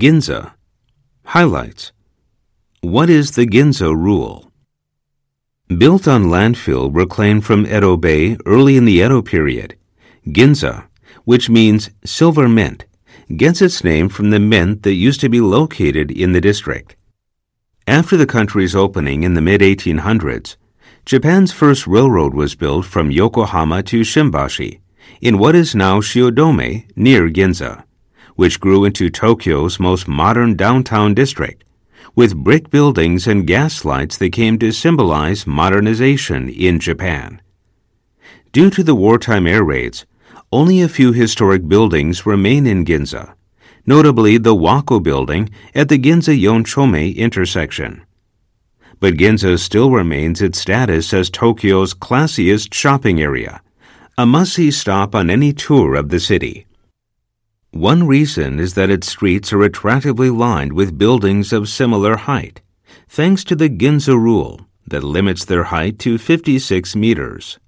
Ginza. Highlights What is the Ginza rule? Built on landfill reclaimed from Edo Bay early in the Edo period, Ginza, which means silver mint, gets its name from the mint that used to be located in the district. After the country's opening in the mid 1800s, Japan's first railroad was built from Yokohama to Shimbashi, in what is now Shiodome, near Ginza, which grew into Tokyo's most modern downtown district with brick buildings and gas lights that came to symbolize modernization in Japan. Due to the wartime air raids, only a few historic buildings remain in Ginza, notably the Wako building at the Ginza Yonchome intersection. But Ginza still remains its status as Tokyo's classiest shopping area, a must see stop on any tour of the city. One reason is that its streets are attractively lined with buildings of similar height, thanks to the Ginza rule that limits their height to 56 meters.